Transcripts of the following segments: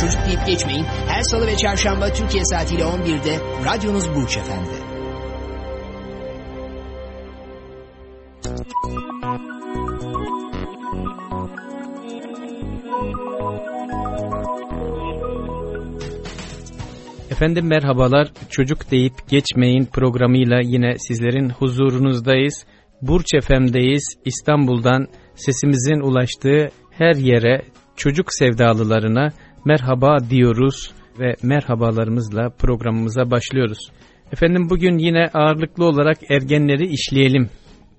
Çocuk deyip geçmeyin. Her salı ve çarşamba Türkiye saatiyle 11'de radyonuz Burç Efendi. Efendim merhabalar. Çocuk deyip geçmeyin programıyla yine sizlerin huzurunuzdayız. Burç FM'deyiz. İstanbul'dan sesimizin ulaştığı her yere çocuk sevdalılarına merhaba diyoruz ve merhabalarımızla programımıza başlıyoruz. Efendim bugün yine ağırlıklı olarak ergenleri işleyelim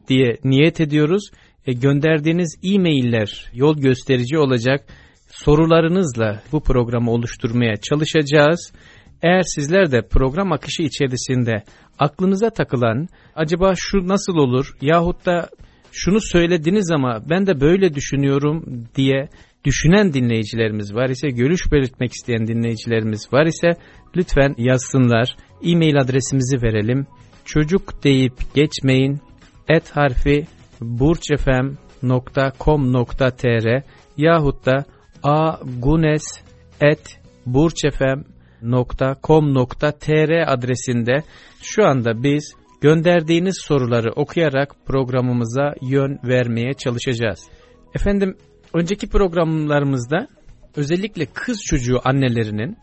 diye niyet ediyoruz. E, gönderdiğiniz e-mailler yol gösterici olacak. Sorularınızla bu programı oluşturmaya çalışacağız. Eğer sizler de program akışı içerisinde aklınıza takılan acaba şu nasıl olur yahut da şunu söylediniz ama ben de böyle düşünüyorum diye düşünen dinleyicilerimiz var ise, görüş belirtmek isteyen dinleyicilerimiz var ise lütfen yazsınlar. E-mail adresimizi verelim. Çocuk deyip geçmeyin. Et harfi burçefem.com.tr yahut da agunes et burçefem.com.tr adresinde şu anda biz gönderdiğiniz soruları okuyarak programımıza yön vermeye çalışacağız. Efendim önceki programlarımızda özellikle kız çocuğu annelerinin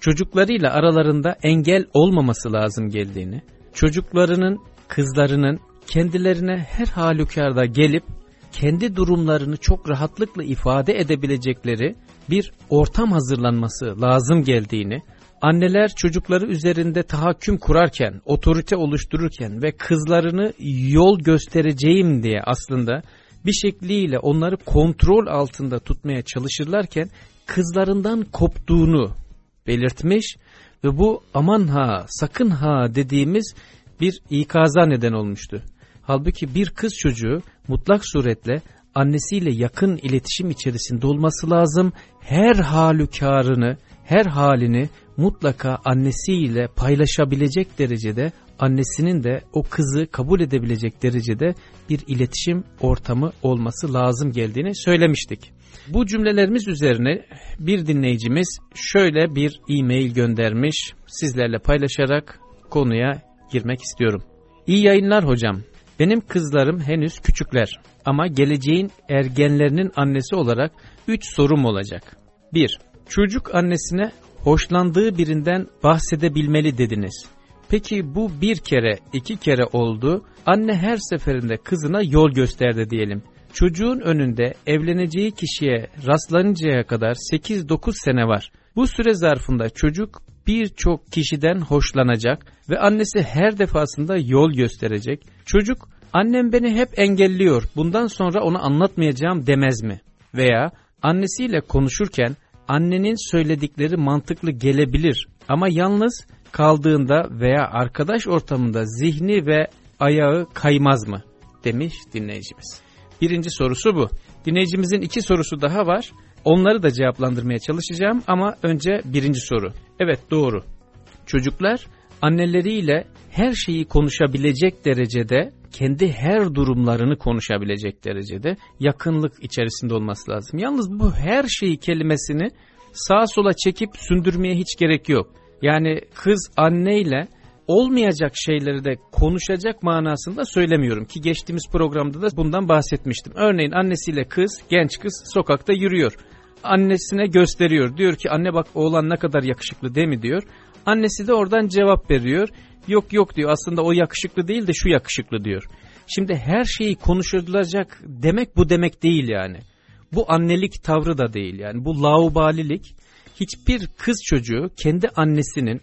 çocuklarıyla aralarında engel olmaması lazım geldiğini, çocuklarının, kızlarının kendilerine her halükarda gelip kendi durumlarını çok rahatlıkla ifade edebilecekleri bir ortam hazırlanması lazım geldiğini, anneler çocukları üzerinde tahakküm kurarken, otorite oluştururken ve kızlarını yol göstereceğim diye aslında bir şekliyle onları kontrol altında tutmaya çalışırlarken kızlarından koptuğunu belirtmiş ve bu aman ha sakın ha dediğimiz bir ikaza neden olmuştu. Halbuki bir kız çocuğu mutlak suretle annesiyle yakın iletişim içerisinde olması lazım. Her halükarını, her halini mutlaka annesiyle paylaşabilecek derecede annesinin de o kızı kabul edebilecek derecede bir iletişim ortamı olması lazım geldiğini söylemiştik. Bu cümlelerimiz üzerine bir dinleyicimiz şöyle bir e-mail göndermiş sizlerle paylaşarak konuya girmek istiyorum. İyi yayınlar hocam. Benim kızlarım henüz küçükler ama geleceğin ergenlerinin annesi olarak 3 sorum olacak. 1. Çocuk annesine hoşlandığı birinden bahsedebilmeli dediniz. Peki bu bir kere, iki kere oldu. Anne her seferinde kızına yol gösterdi diyelim. Çocuğun önünde evleneceği kişiye rastlanıncaya kadar 8-9 sene var. Bu süre zarfında çocuk birçok kişiden hoşlanacak ve annesi her defasında yol gösterecek. Çocuk annem beni hep engelliyor bundan sonra onu anlatmayacağım demez mi? Veya annesiyle konuşurken annenin söyledikleri mantıklı gelebilir ama yalnız kaldığında veya arkadaş ortamında zihni ve ayağı kaymaz mı? Demiş dinleyicimiz. Birinci sorusu bu. Dinleyicimizin iki sorusu daha var. Onları da cevaplandırmaya çalışacağım ama önce birinci soru. Evet doğru. Çocuklar anneleriyle her şeyi konuşabilecek derecede, kendi her durumlarını konuşabilecek derecede yakınlık içerisinde olması lazım. Yalnız bu her şeyi kelimesini sağa sola çekip sündürmeye hiç gerek yok. Yani kız anneyle olmayacak şeyleri de konuşacak manasında söylemiyorum ki geçtiğimiz programda da bundan bahsetmiştim. Örneğin annesiyle kız, genç kız sokakta yürüyor. Annesine gösteriyor. Diyor ki anne bak oğlan ne kadar yakışıklı değil mi diyor. Annesi de oradan cevap veriyor. Yok yok diyor aslında o yakışıklı değil de şu yakışıklı diyor. Şimdi her şeyi konuşulacak demek bu demek değil yani. Bu annelik tavrı da değil yani bu laubalilik. Hiçbir kız çocuğu kendi annesinin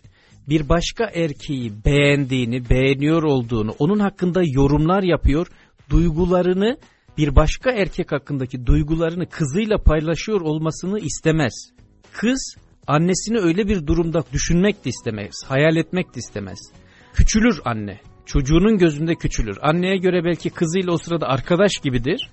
bir başka erkeği beğendiğini, beğeniyor olduğunu, onun hakkında yorumlar yapıyor, duygularını bir başka erkek hakkındaki duygularını kızıyla paylaşıyor olmasını istemez. Kız annesini öyle bir durumda düşünmek de istemez, hayal etmek de istemez. Küçülür anne. Çocuğunun gözünde küçülür. Anneye göre belki kızıyla o sırada arkadaş gibidir.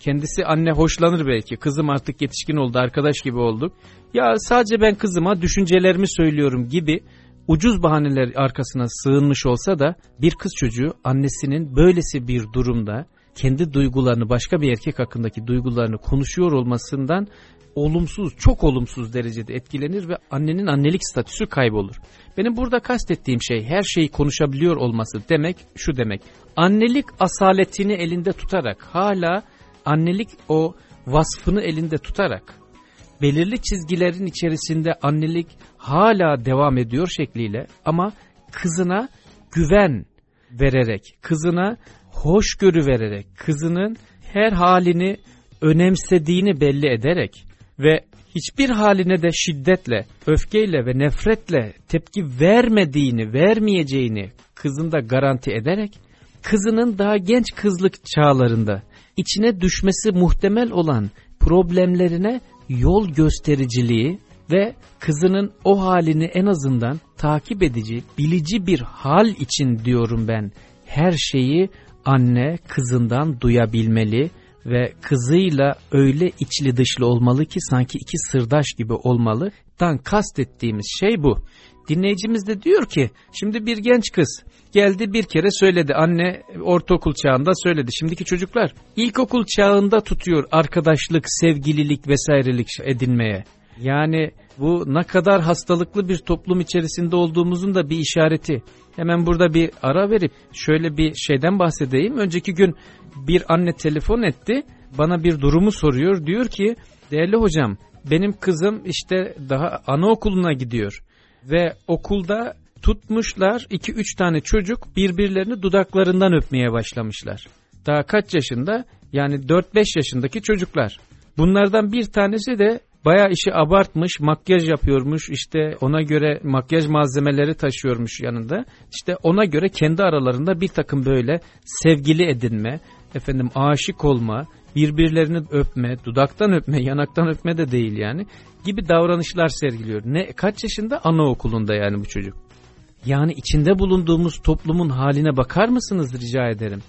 Kendisi anne hoşlanır belki. Kızım artık yetişkin oldu, arkadaş gibi olduk. Ya sadece ben kızıma düşüncelerimi söylüyorum gibi ucuz bahaneler arkasına sığınmış olsa da bir kız çocuğu annesinin böylesi bir durumda kendi duygularını başka bir erkek hakkındaki duygularını konuşuyor olmasından olumsuz, çok olumsuz derecede etkilenir ve annenin annelik statüsü kaybolur. Benim burada kastettiğim şey her şeyi konuşabiliyor olması demek şu demek. Annelik asaletini elinde tutarak hala annelik o vasfını elinde tutarak belirli çizgilerin içerisinde annelik hala devam ediyor şekliyle ama kızına güven vererek, kızına hoşgörü vererek, kızının her halini önemsediğini belli ederek ve hiçbir haline de şiddetle, öfkeyle ve nefretle tepki vermediğini, vermeyeceğini kızında garanti ederek, kızının daha genç kızlık çağlarında içine düşmesi muhtemel olan problemlerine yol göstericiliği ve kızının o halini en azından takip edici, bilici bir hal için diyorum ben. Her şeyi anne kızından duyabilmeli ve kızıyla öyle içli dışlı olmalı ki sanki iki sırdaş gibi olmalı. Dan kastettiğimiz şey bu. Dinleyicimiz de diyor ki şimdi bir genç kız geldi bir kere söyledi anne ortaokul çağında söyledi. Şimdiki çocuklar ilkokul çağında tutuyor arkadaşlık, sevgililik vesairelik edinmeye. Yani bu ne kadar hastalıklı bir toplum içerisinde olduğumuzun da bir işareti. Hemen burada bir ara verip şöyle bir şeyden bahsedeyim. Önceki gün bir anne telefon etti. Bana bir durumu soruyor. Diyor ki değerli hocam benim kızım işte daha anaokuluna gidiyor. Ve okulda tutmuşlar 2-3 tane çocuk birbirlerini dudaklarından öpmeye başlamışlar. Daha kaç yaşında? Yani 4-5 yaşındaki çocuklar. Bunlardan bir tanesi de Baya işi abartmış, makyaj yapıyormuş, işte ona göre makyaj malzemeleri taşıyormuş yanında. İşte ona göre kendi aralarında bir takım böyle sevgili edinme, efendim aşık olma, birbirlerini öpme, dudaktan öpme, yanaktan öpme de değil yani gibi davranışlar sergiliyor. Ne kaç yaşında? Anaokulunda yani bu çocuk. Yani içinde bulunduğumuz toplumun haline bakar mısınız rica ederim?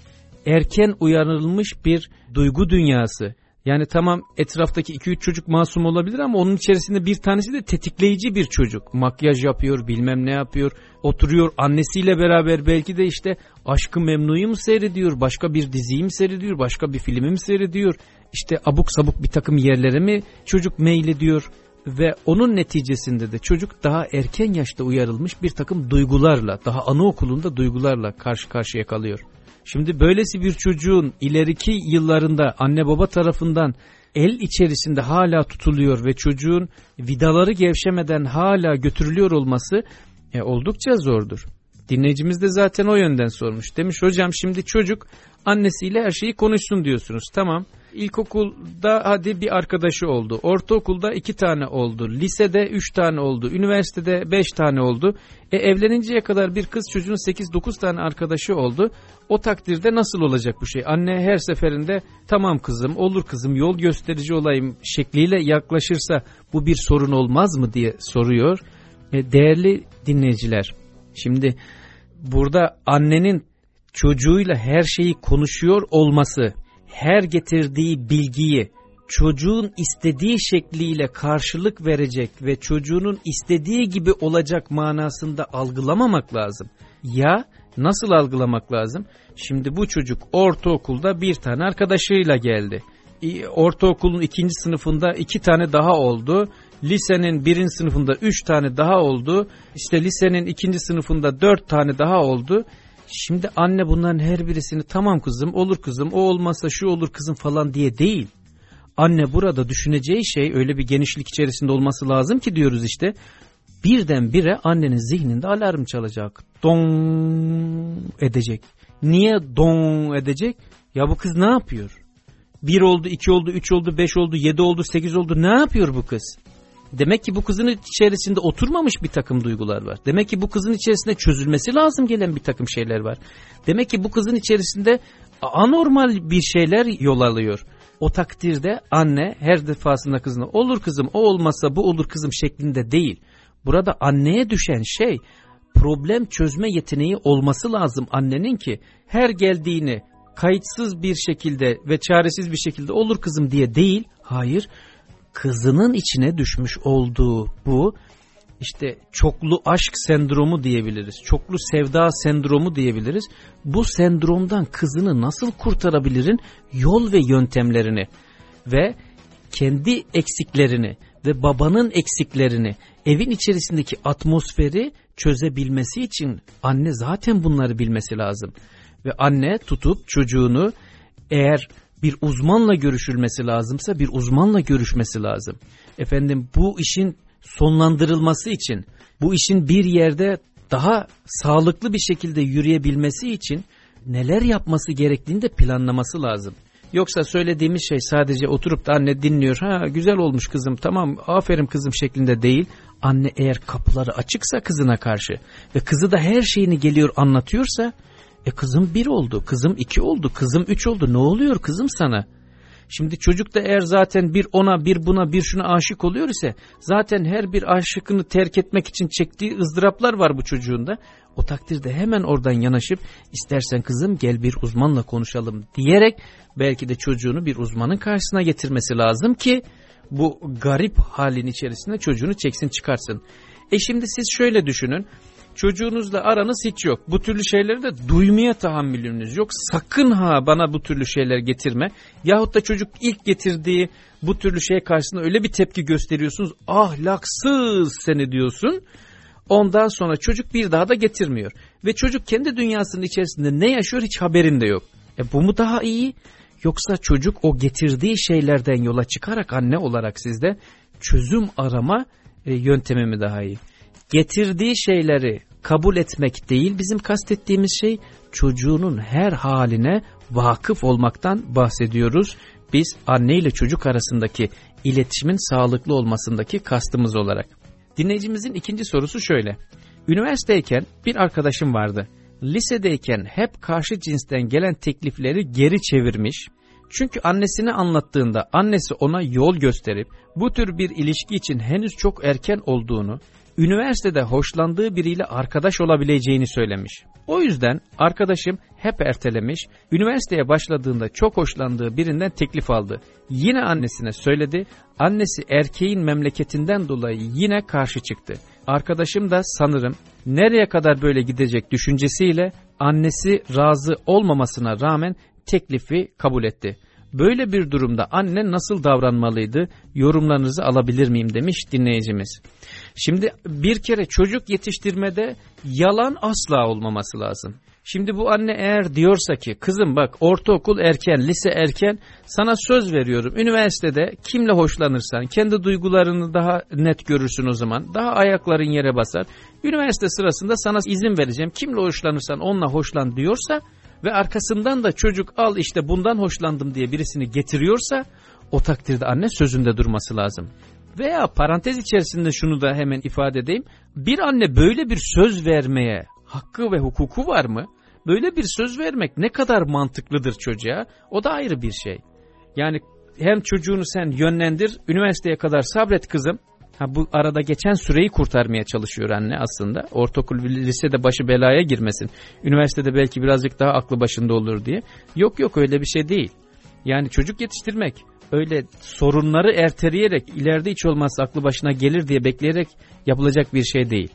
Erken uyarılmış bir duygu dünyası, yani tamam etraftaki 2-3 çocuk masum olabilir ama onun içerisinde bir tanesi de tetikleyici bir çocuk. Makyaj yapıyor, bilmem ne yapıyor, oturuyor annesiyle beraber belki de işte Aşkı Memnu'yu mu seyrediyor, başka bir diziyi mi seyrediyor, başka bir filmi mi seyrediyor. İşte abuk sabuk bir takım yerlere mi çocuk meylediyor ve onun neticesinde de çocuk daha erken yaşta uyarılmış bir takım duygularla, daha anaokulunda duygularla karşı karşıya kalıyor. Şimdi böylesi bir çocuğun ileriki yıllarında anne baba tarafından el içerisinde hala tutuluyor ve çocuğun vidaları gevşemeden hala götürülüyor olması e, oldukça zordur. Dinleyicimiz de zaten o yönden sormuş. Demiş hocam şimdi çocuk annesiyle her şeyi konuşsun diyorsunuz. Tamam İlkokulda hadi bir arkadaşı oldu. Ortaokulda iki tane oldu. Lisede üç tane oldu. Üniversitede beş tane oldu. E evleninceye kadar bir kız çocuğun sekiz dokuz tane arkadaşı oldu. O takdirde nasıl olacak bu şey? Anne her seferinde tamam kızım olur kızım yol gösterici olayım şekliyle yaklaşırsa bu bir sorun olmaz mı diye soruyor. E, değerli dinleyiciler şimdi burada annenin çocuğuyla her şeyi konuşuyor olması her getirdiği bilgiyi çocuğun istediği şekliyle karşılık verecek ve çocuğunun istediği gibi olacak manasında algılamamak lazım. Ya nasıl algılamak lazım? Şimdi bu çocuk ortaokulda bir tane arkadaşıyla geldi. Ortaokulun ikinci sınıfında iki tane daha oldu. Lisenin birinci sınıfında üç tane daha oldu. İşte lisenin ikinci sınıfında dört tane daha oldu. Şimdi anne bunların her birisini tamam kızım olur kızım o olmazsa şu olur kızım falan diye değil. Anne burada düşüneceği şey öyle bir genişlik içerisinde olması lazım ki diyoruz işte. Birden bire annenin zihninde alarm çalacak. Don edecek. Niye don edecek? Ya bu kız ne yapıyor? Bir oldu, iki oldu, üç oldu, beş oldu, yedi oldu, sekiz oldu. Ne yapıyor bu kız? Demek ki bu kızın içerisinde oturmamış bir takım duygular var. Demek ki bu kızın içerisinde çözülmesi lazım gelen bir takım şeyler var. Demek ki bu kızın içerisinde anormal bir şeyler yol alıyor. O takdirde anne her defasında kızına olur kızım o olmasa bu olur kızım şeklinde değil. Burada anneye düşen şey problem çözme yeteneği olması lazım annenin ki her geldiğini kayıtsız bir şekilde ve çaresiz bir şekilde olur kızım diye değil. Hayır kızının içine düşmüş olduğu bu işte çoklu aşk sendromu diyebiliriz. Çoklu sevda sendromu diyebiliriz. Bu sendromdan kızını nasıl kurtarabilirin yol ve yöntemlerini ve kendi eksiklerini ve babanın eksiklerini evin içerisindeki atmosferi çözebilmesi için anne zaten bunları bilmesi lazım. Ve anne tutup çocuğunu eğer bir uzmanla görüşülmesi lazımsa bir uzmanla görüşmesi lazım. Efendim bu işin sonlandırılması için, bu işin bir yerde daha sağlıklı bir şekilde yürüyebilmesi için neler yapması gerektiğini de planlaması lazım. Yoksa söylediğimiz şey sadece oturup da anne dinliyor. Ha güzel olmuş kızım tamam aferin kızım şeklinde değil. Anne eğer kapıları açıksa kızına karşı ve kızı da her şeyini geliyor anlatıyorsa e kızım bir oldu, kızım iki oldu, kızım üç oldu ne oluyor kızım sana? Şimdi çocuk da eğer zaten bir ona bir buna bir şuna aşık oluyor ise zaten her bir aşıkını terk etmek için çektiği ızdıraplar var bu çocuğunda. O takdirde hemen oradan yanaşıp istersen kızım gel bir uzmanla konuşalım diyerek belki de çocuğunu bir uzmanın karşısına getirmesi lazım ki bu garip halin içerisinde çocuğunu çeksin çıkarsın. E şimdi siz şöyle düşünün çocuğunuzla aranız hiç yok. Bu türlü şeyleri de duymaya tahammülünüz yok. Sakın ha bana bu türlü şeyler getirme. Yahut da çocuk ilk getirdiği bu türlü şey karşısında öyle bir tepki gösteriyorsunuz. Ahlaksız seni diyorsun. Ondan sonra çocuk bir daha da getirmiyor. Ve çocuk kendi dünyasının içerisinde ne yaşıyor hiç haberinde yok. E bu mu daha iyi? Yoksa çocuk o getirdiği şeylerden yola çıkarak anne olarak sizde çözüm arama e, yöntemi mi daha iyi? Getirdiği şeyleri kabul etmek değil bizim kastettiğimiz şey çocuğunun her haline vakıf olmaktan bahsediyoruz. Biz anne ile çocuk arasındaki iletişimin sağlıklı olmasındaki kastımız olarak. Dinleyicimizin ikinci sorusu şöyle. Üniversiteyken bir arkadaşım vardı. Lisedeyken hep karşı cinsten gelen teklifleri geri çevirmiş. Çünkü annesine anlattığında annesi ona yol gösterip bu tür bir ilişki için henüz çok erken olduğunu üniversitede hoşlandığı biriyle arkadaş olabileceğini söylemiş. O yüzden arkadaşım hep ertelemiş, üniversiteye başladığında çok hoşlandığı birinden teklif aldı. Yine annesine söyledi, annesi erkeğin memleketinden dolayı yine karşı çıktı. Arkadaşım da sanırım nereye kadar böyle gidecek düşüncesiyle annesi razı olmamasına rağmen teklifi kabul etti. Böyle bir durumda anne nasıl davranmalıydı yorumlarınızı alabilir miyim demiş dinleyicimiz. Şimdi bir kere çocuk yetiştirmede yalan asla olmaması lazım. Şimdi bu anne eğer diyorsa ki kızım bak ortaokul erken, lise erken sana söz veriyorum. Üniversitede kimle hoşlanırsan kendi duygularını daha net görürsün o zaman. Daha ayakların yere basar. Üniversite sırasında sana izin vereceğim. Kimle hoşlanırsan onunla hoşlan diyorsa ve arkasından da çocuk al işte bundan hoşlandım diye birisini getiriyorsa o takdirde anne sözünde durması lazım. Veya parantez içerisinde şunu da hemen ifade edeyim. Bir anne böyle bir söz vermeye hakkı ve hukuku var mı? Böyle bir söz vermek ne kadar mantıklıdır çocuğa? O da ayrı bir şey. Yani hem çocuğunu sen yönlendir, üniversiteye kadar sabret kızım. Ha, bu arada geçen süreyi kurtarmaya çalışıyor anne aslında. Ortaokul lisede başı belaya girmesin. Üniversitede belki birazcık daha aklı başında olur diye. Yok yok öyle bir şey değil. Yani çocuk yetiştirmek öyle sorunları erteleyerek ileride hiç olmazsa aklı başına gelir diye bekleyerek yapılacak bir şey değil.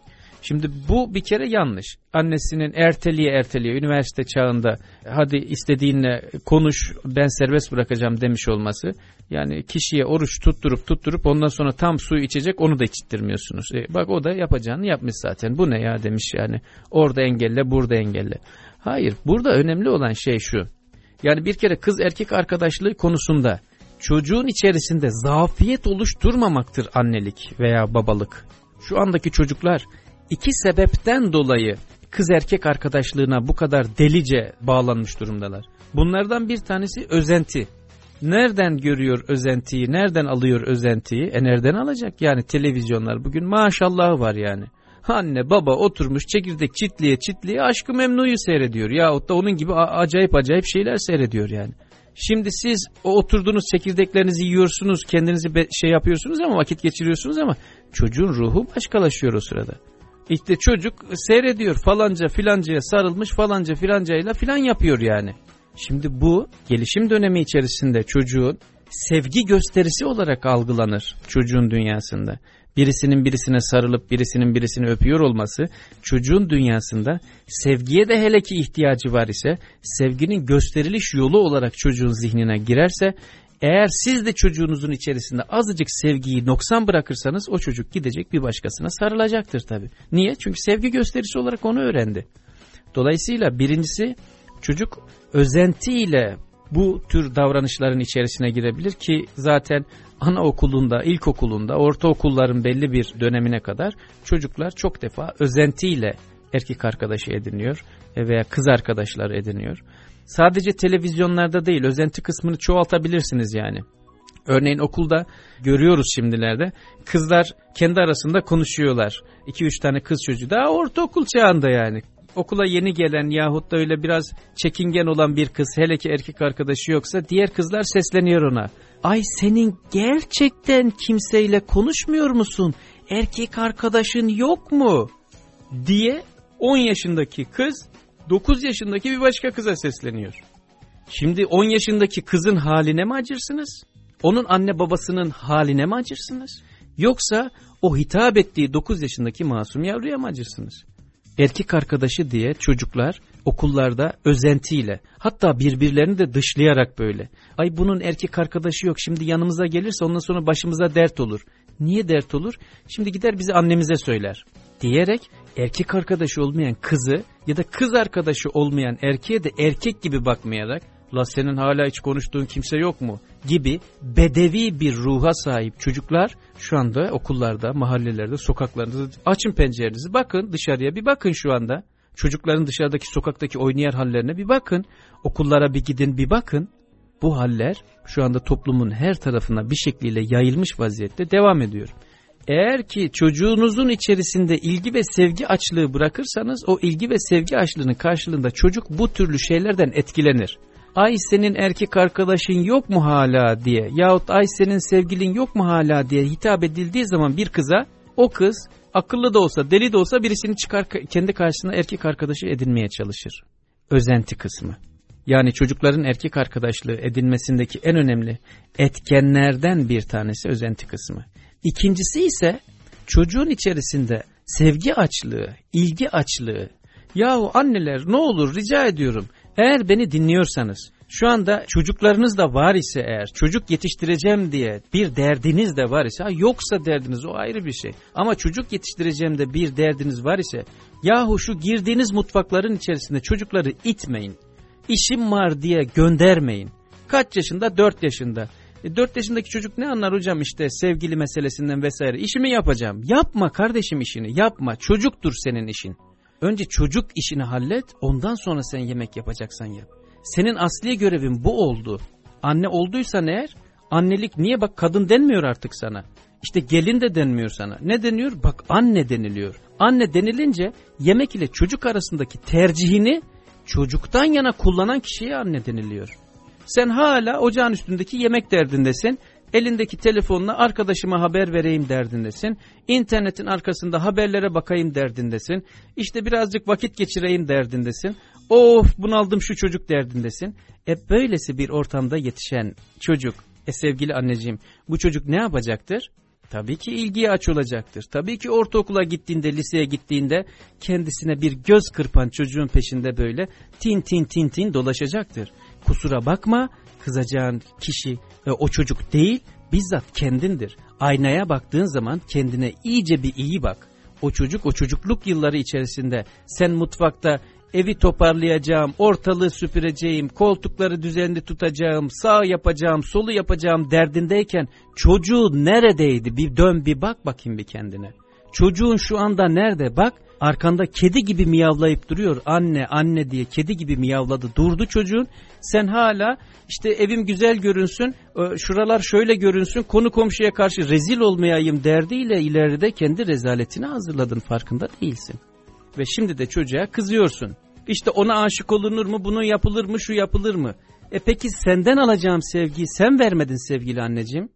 Şimdi bu bir kere yanlış. Annesinin erteliye erteliye üniversite çağında hadi istediğinle konuş ben serbest bırakacağım demiş olması. Yani kişiye oruç tutturup tutturup ondan sonra tam suyu içecek onu da içtirmiyorsunuz. E, bak o da yapacağını yapmış zaten. Bu ne ya demiş yani. Orada engelle burada engelle. Hayır burada önemli olan şey şu. Yani bir kere kız erkek arkadaşlığı konusunda çocuğun içerisinde zafiyet oluşturmamaktır annelik veya babalık. Şu andaki çocuklar iki sebepten dolayı kız erkek arkadaşlığına bu kadar delice bağlanmış durumdalar. Bunlardan bir tanesi özenti. Nereden görüyor özentiyi, nereden alıyor özentiyi? E nereden alacak? Yani televizyonlar bugün maşallah var yani. Anne baba oturmuş çekirdek çitliye çitliye aşkı memnuyu seyrediyor. Yahut da onun gibi acayip acayip şeyler seyrediyor yani. Şimdi siz o oturduğunuz çekirdeklerinizi yiyorsunuz, kendinizi şey yapıyorsunuz ama vakit geçiriyorsunuz ama çocuğun ruhu başkalaşıyor o sırada. İşte çocuk seyrediyor falanca filancaya sarılmış falanca filancayla filan yapıyor yani. Şimdi bu gelişim dönemi içerisinde çocuğun sevgi gösterisi olarak algılanır çocuğun dünyasında. Birisinin birisine sarılıp birisinin birisini öpüyor olması çocuğun dünyasında sevgiye de hele ki ihtiyacı var ise sevginin gösteriliş yolu olarak çocuğun zihnine girerse eğer siz de çocuğunuzun içerisinde azıcık sevgiyi noksan bırakırsanız o çocuk gidecek bir başkasına sarılacaktır tabii. Niye? Çünkü sevgi gösterisi olarak onu öğrendi. Dolayısıyla birincisi çocuk özentiyle bu tür davranışların içerisine girebilir ki zaten anaokulunda, ilkokulunda, ortaokulların belli bir dönemine kadar çocuklar çok defa özentiyle erkek arkadaşı ediniyor veya kız arkadaşları ediniyor. Sadece televizyonlarda değil özenti kısmını çoğaltabilirsiniz yani. Örneğin okulda görüyoruz şimdilerde kızlar kendi arasında konuşuyorlar. 2-3 tane kız çocuğu daha ortaokul çağında yani. Okula yeni gelen yahut da öyle biraz çekingen olan bir kız hele ki erkek arkadaşı yoksa diğer kızlar sesleniyor ona. Ay senin gerçekten kimseyle konuşmuyor musun? Erkek arkadaşın yok mu? Diye 10 yaşındaki kız 9 yaşındaki bir başka kıza sesleniyor. Şimdi 10 yaşındaki kızın haline mi acırsınız? Onun anne babasının haline mi acırsınız? Yoksa o hitap ettiği 9 yaşındaki masum yavruya mı acırsınız? Erkek arkadaşı diye çocuklar okullarda özentiyle hatta birbirlerini de dışlayarak böyle. Ay bunun erkek arkadaşı yok şimdi yanımıza gelirse ondan sonra başımıza dert olur. Niye dert olur? Şimdi gider bizi annemize söyler diyerek erkek arkadaşı olmayan kızı ya da kız arkadaşı olmayan erkeğe de erkek gibi bakmayarak la senin hala hiç konuştuğun kimse yok mu gibi bedevi bir ruha sahip çocuklar şu anda okullarda, mahallelerde, sokaklarda açın pencerenizi bakın dışarıya bir bakın şu anda. Çocukların dışarıdaki sokaktaki oynayan hallerine bir bakın. Okullara bir gidin bir bakın. Bu haller şu anda toplumun her tarafına bir şekliyle yayılmış vaziyette devam ediyor. Eğer ki çocuğunuzun içerisinde ilgi ve sevgi açlığı bırakırsanız o ilgi ve sevgi açlığının karşılığında çocuk bu türlü şeylerden etkilenir. Ay senin erkek arkadaşın yok mu hala diye yahut ay senin sevgilin yok mu hala diye hitap edildiği zaman bir kıza o kız akıllı da olsa deli de olsa birisini çıkar kendi karşısına erkek arkadaşı edinmeye çalışır. Özenti kısmı. Yani çocukların erkek arkadaşlığı edinmesindeki en önemli etkenlerden bir tanesi özenti kısmı. İkincisi ise çocuğun içerisinde sevgi açlığı, ilgi açlığı. Yahu anneler ne olur rica ediyorum eğer beni dinliyorsanız şu anda çocuklarınız da var ise eğer çocuk yetiştireceğim diye bir derdiniz de var ise yoksa derdiniz o ayrı bir şey. Ama çocuk yetiştireceğim de bir derdiniz var ise yahu şu girdiğiniz mutfakların içerisinde çocukları itmeyin. İşim var diye göndermeyin. Kaç yaşında? 4 yaşında. E 4 yaşındaki çocuk ne anlar hocam işte sevgili meselesinden vesaire. İşimi yapacağım. Yapma kardeşim işini yapma. Çocuktur senin işin. Önce çocuk işini hallet ondan sonra sen yemek yapacaksan yap. Senin asli görevin bu oldu. Anne olduysan eğer annelik niye bak kadın denmiyor artık sana. İşte gelin de denmiyor sana. Ne deniyor? Bak anne deniliyor. Anne denilince yemek ile çocuk arasındaki tercihini çocuktan yana kullanan kişiye anne deniliyor. Sen hala ocağın üstündeki yemek derdindesin. Elindeki telefonla arkadaşıma haber vereyim derdindesin. İnternetin arkasında haberlere bakayım derdindesin. İşte birazcık vakit geçireyim derdindesin. Of bunaldım şu çocuk derdindesin. E böylesi bir ortamda yetişen çocuk, e sevgili anneciğim bu çocuk ne yapacaktır? Tabii ki ilgiye aç olacaktır. Tabii ki ortaokula gittiğinde, liseye gittiğinde kendisine bir göz kırpan çocuğun peşinde böyle tin tin tin tin dolaşacaktır. Kusura bakma kızacağın kişi e, o çocuk değil bizzat kendindir. Aynaya baktığın zaman kendine iyice bir iyi bak. O çocuk o çocukluk yılları içerisinde sen mutfakta evi toparlayacağım, ortalığı süpüreceğim, koltukları düzenli tutacağım, sağ yapacağım, solu yapacağım derdindeyken çocuğu neredeydi? Bir dön bir bak bakayım bir kendine. Çocuğun şu anda nerede? Bak arkanda kedi gibi miyavlayıp duruyor. Anne anne diye kedi gibi miyavladı durdu çocuğun. Sen hala işte evim güzel görünsün, e, şuralar şöyle görünsün, konu komşuya karşı rezil olmayayım derdiyle ileride kendi rezaletini hazırladın farkında değilsin. Ve şimdi de çocuğa kızıyorsun. İşte ona aşık olunur mu, bunu yapılır mı, şu yapılır mı? E peki senden alacağım sevgiyi sen vermedin sevgili anneciğim.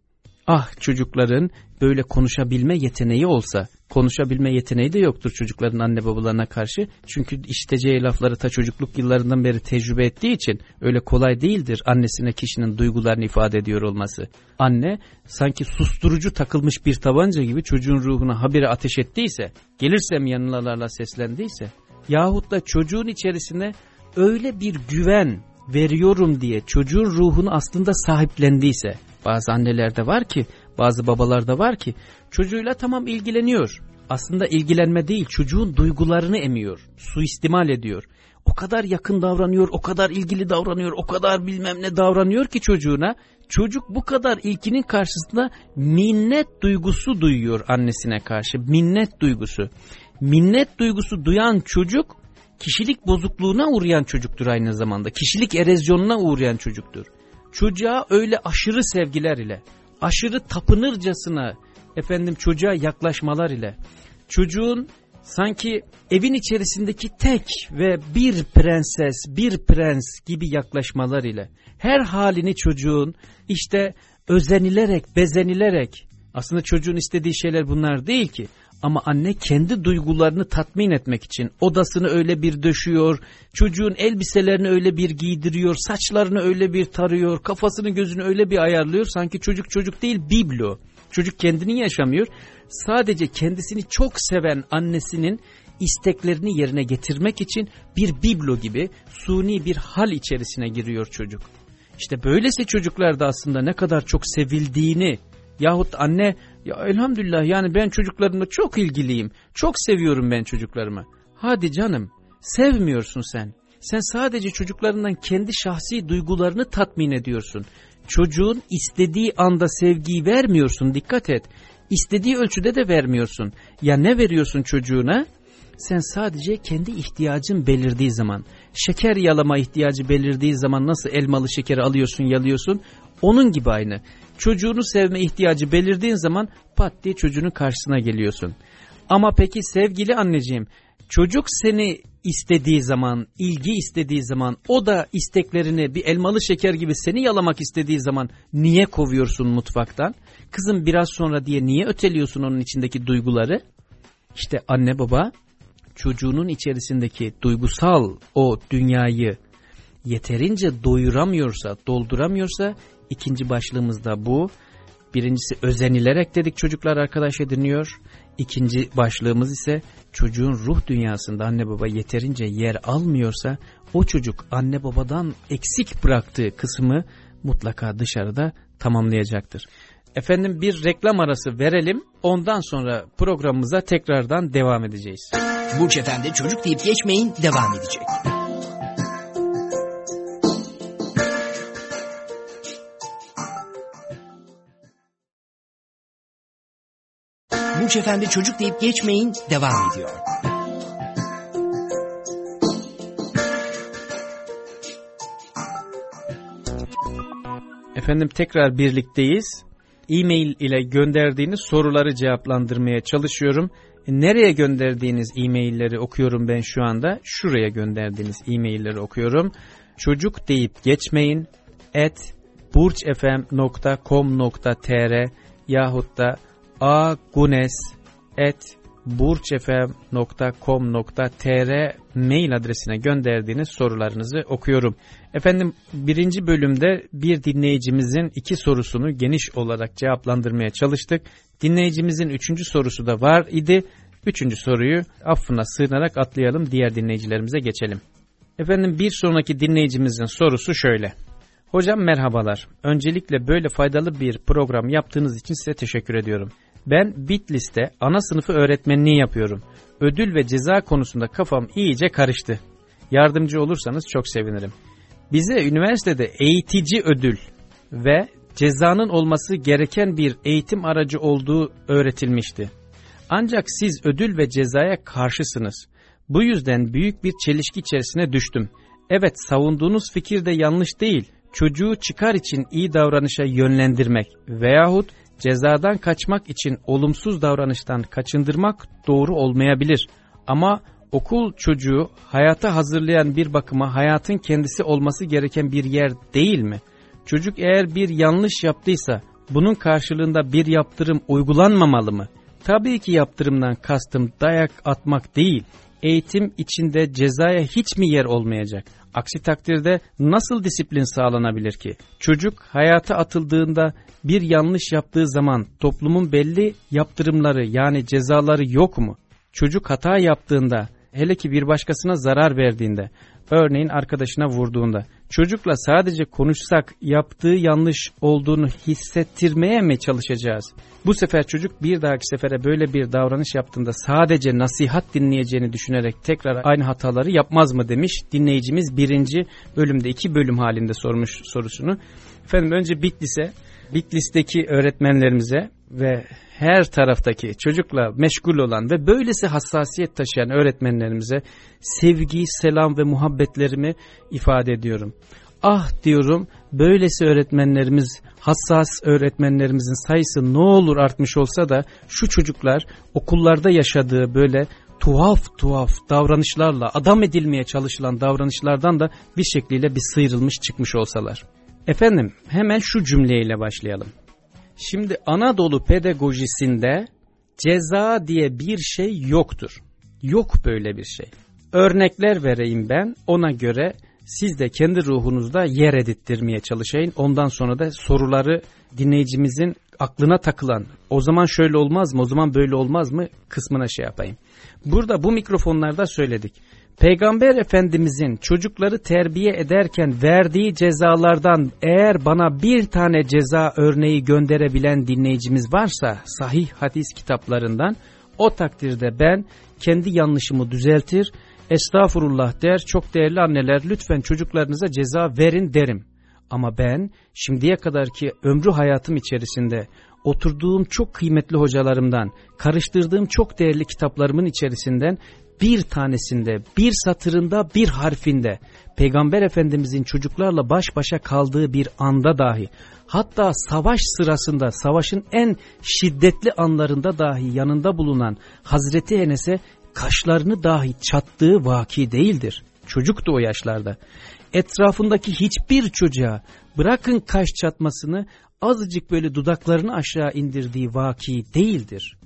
Ah çocukların böyle konuşabilme yeteneği olsa, konuşabilme yeteneği de yoktur çocukların anne babalarına karşı. Çünkü işiteceği lafları ta çocukluk yıllarından beri tecrübe ettiği için öyle kolay değildir annesine kişinin duygularını ifade ediyor olması. Anne sanki susturucu takılmış bir tabanca gibi çocuğun ruhuna habire ateş ettiyse, gelirsem yanılarla seslendiyse, yahut da çocuğun içerisine öyle bir güven veriyorum diye çocuğun ruhunu aslında sahiplendiyse, bazı annelerde var ki, bazı babalarda var ki çocuğuyla tamam ilgileniyor. Aslında ilgilenme değil çocuğun duygularını emiyor, suistimal ediyor. O kadar yakın davranıyor, o kadar ilgili davranıyor, o kadar bilmem ne davranıyor ki çocuğuna. Çocuk bu kadar ilkinin karşısında minnet duygusu duyuyor annesine karşı. Minnet duygusu. Minnet duygusu duyan çocuk kişilik bozukluğuna uğrayan çocuktur aynı zamanda. Kişilik erozyonuna uğrayan çocuktur. Çocuğa öyle aşırı sevgiler ile, aşırı tapınırcasına efendim çocuğa yaklaşmalar ile, çocuğun sanki evin içerisindeki tek ve bir prenses, bir prens gibi yaklaşmalar ile, her halini çocuğun işte özenilerek, bezenilerek, aslında çocuğun istediği şeyler bunlar değil ki, ama anne kendi duygularını tatmin etmek için odasını öyle bir döşüyor, çocuğun elbiselerini öyle bir giydiriyor, saçlarını öyle bir tarıyor, kafasını gözünü öyle bir ayarlıyor. Sanki çocuk çocuk değil biblo. Çocuk kendini yaşamıyor. Sadece kendisini çok seven annesinin isteklerini yerine getirmek için bir biblo gibi suni bir hal içerisine giriyor çocuk. İşte böylesi çocuklar da aslında ne kadar çok sevildiğini yahut anne ya elhamdülillah yani ben çocuklarımla çok ilgiliyim. Çok seviyorum ben çocuklarımı. Hadi canım sevmiyorsun sen. Sen sadece çocuklarından kendi şahsi duygularını tatmin ediyorsun. Çocuğun istediği anda sevgiyi vermiyorsun dikkat et. İstediği ölçüde de vermiyorsun. Ya ne veriyorsun çocuğuna? Sen sadece kendi ihtiyacın belirdiği zaman, şeker yalama ihtiyacı belirdiği zaman nasıl elmalı şekeri alıyorsun yalıyorsun, onun gibi aynı çocuğunu sevme ihtiyacı belirdiğin zaman pat diye çocuğunun karşısına geliyorsun. Ama peki sevgili anneciğim çocuk seni istediği zaman, ilgi istediği zaman, o da isteklerini bir elmalı şeker gibi seni yalamak istediği zaman niye kovuyorsun mutfaktan? Kızım biraz sonra diye niye öteliyorsun onun içindeki duyguları? İşte anne baba çocuğunun içerisindeki duygusal o dünyayı yeterince doyuramıyorsa, dolduramıyorsa İkinci başlığımız da bu. Birincisi özenilerek dedik çocuklar arkadaş ediniyor. İkinci başlığımız ise çocuğun ruh dünyasında anne baba yeterince yer almıyorsa o çocuk anne babadan eksik bıraktığı kısmı mutlaka dışarıda tamamlayacaktır. Efendim bir reklam arası verelim ondan sonra programımıza tekrardan devam edeceğiz. Burç Efendi çocuk deyip geçmeyin devam edecek. Burç Efendi çocuk deyip geçmeyin devam ediyor. Efendim tekrar birlikteyiz. E-mail ile gönderdiğiniz soruları cevaplandırmaya çalışıyorum. E, nereye gönderdiğiniz e-mailleri okuyorum ben şu anda. Şuraya gönderdiğiniz e-mailleri okuyorum. Çocuk deyip geçmeyin at burçfm.com.tr yahut da agunes.burçefem.com.tr mail adresine gönderdiğiniz sorularınızı okuyorum. Efendim birinci bölümde bir dinleyicimizin iki sorusunu geniş olarak cevaplandırmaya çalıştık. Dinleyicimizin üçüncü sorusu da var idi. Üçüncü soruyu affına sığınarak atlayalım diğer dinleyicilerimize geçelim. Efendim bir sonraki dinleyicimizin sorusu şöyle. Hocam merhabalar. Öncelikle böyle faydalı bir program yaptığınız için size teşekkür ediyorum. Ben Bitlis'te ana sınıfı öğretmenliği yapıyorum. Ödül ve ceza konusunda kafam iyice karıştı. Yardımcı olursanız çok sevinirim. Bize üniversitede eğitici ödül ve cezanın olması gereken bir eğitim aracı olduğu öğretilmişti. Ancak siz ödül ve cezaya karşısınız. Bu yüzden büyük bir çelişki içerisine düştüm. Evet savunduğunuz fikir de yanlış değil. Çocuğu çıkar için iyi davranışa yönlendirmek veyahut cezadan kaçmak için olumsuz davranıştan kaçındırmak doğru olmayabilir. Ama okul çocuğu hayata hazırlayan bir bakıma hayatın kendisi olması gereken bir yer değil mi? Çocuk eğer bir yanlış yaptıysa bunun karşılığında bir yaptırım uygulanmamalı mı? Tabii ki yaptırımdan kastım dayak atmak değil. Eğitim içinde cezaya hiç mi yer olmayacak? Aksi takdirde nasıl disiplin sağlanabilir ki? Çocuk hayata atıldığında bir yanlış yaptığı zaman toplumun belli yaptırımları yani cezaları yok mu? Çocuk hata yaptığında hele ki bir başkasına zarar verdiğinde örneğin arkadaşına vurduğunda çocukla sadece konuşsak yaptığı yanlış olduğunu hissettirmeye mi çalışacağız? Bu sefer çocuk bir dahaki sefere böyle bir davranış yaptığında sadece nasihat dinleyeceğini düşünerek tekrar aynı hataları yapmaz mı demiş dinleyicimiz birinci bölümde iki bölüm halinde sormuş sorusunu. Efendim önce Bitlis'e, Bitlis'teki öğretmenlerimize ve her taraftaki çocukla meşgul olan ve böylesi hassasiyet taşıyan öğretmenlerimize sevgi, selam ve muhabbetlerimi ifade ediyorum. Ah diyorum böylesi öğretmenlerimiz, hassas öğretmenlerimizin sayısı ne olur artmış olsa da şu çocuklar okullarda yaşadığı böyle tuhaf tuhaf davranışlarla adam edilmeye çalışılan davranışlardan da bir şekliyle bir sıyrılmış çıkmış olsalar. Efendim hemen şu cümleyle başlayalım. Şimdi Anadolu pedagojisinde ceza diye bir şey yoktur. Yok böyle bir şey. Örnekler vereyim ben ona göre siz de kendi ruhunuzda yer edittirmeye çalışayım. Ondan sonra da soruları dinleyicimizin aklına takılan o zaman şöyle olmaz mı o zaman böyle olmaz mı kısmına şey yapayım. Burada bu mikrofonlarda söyledik. Peygamber Efendimizin çocukları terbiye ederken verdiği cezalardan eğer bana bir tane ceza örneği gönderebilen dinleyicimiz varsa sahih hadis kitaplarından o takdirde ben kendi yanlışımı düzeltir, estağfurullah der, çok değerli anneler lütfen çocuklarınıza ceza verin derim. Ama ben şimdiye kadar ki ömrü hayatım içerisinde oturduğum çok kıymetli hocalarımdan, karıştırdığım çok değerli kitaplarımın içerisinden bir tanesinde, bir satırında, bir harfinde Peygamber Efendimizin çocuklarla baş başa kaldığı bir anda dahi hatta savaş sırasında savaşın en şiddetli anlarında dahi yanında bulunan Hazreti Enes'e kaşlarını dahi çattığı vaki değildir. Çocuktu o yaşlarda. Etrafındaki hiçbir çocuğa bırakın kaş çatmasını azıcık böyle dudaklarını aşağı indirdiği vaki değildir.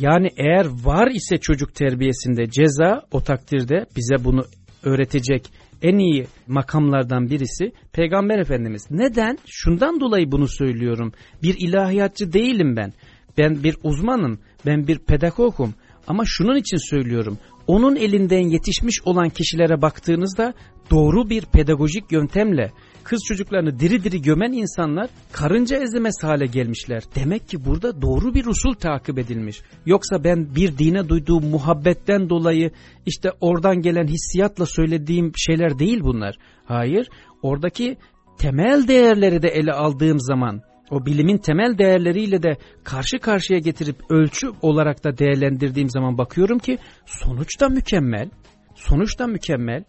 Yani eğer var ise çocuk terbiyesinde ceza o takdirde bize bunu öğretecek en iyi makamlardan birisi Peygamber Efendimiz. Neden? Şundan dolayı bunu söylüyorum. Bir ilahiyatçı değilim ben. Ben bir uzmanım, ben bir pedagogum ama şunun için söylüyorum. Onun elinden yetişmiş olan kişilere baktığınızda doğru bir pedagojik yöntemle kız çocuklarını diri diri gömen insanlar karınca ezemez hale gelmişler. Demek ki burada doğru bir usul takip edilmiş. Yoksa ben bir dine duyduğum muhabbetten dolayı işte oradan gelen hissiyatla söylediğim şeyler değil bunlar. Hayır oradaki temel değerleri de ele aldığım zaman o bilimin temel değerleriyle de karşı karşıya getirip ölçü olarak da değerlendirdiğim zaman bakıyorum ki sonuç da mükemmel. Sonuç da mükemmel.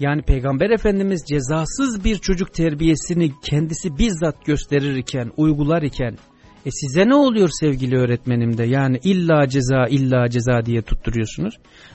Yani Peygamber Efendimiz cezasız bir çocuk terbiyesini kendisi bizzat gösterir iken, uygular iken e size ne oluyor sevgili öğretmenim de yani illa ceza illa ceza diye tutturuyorsunuz.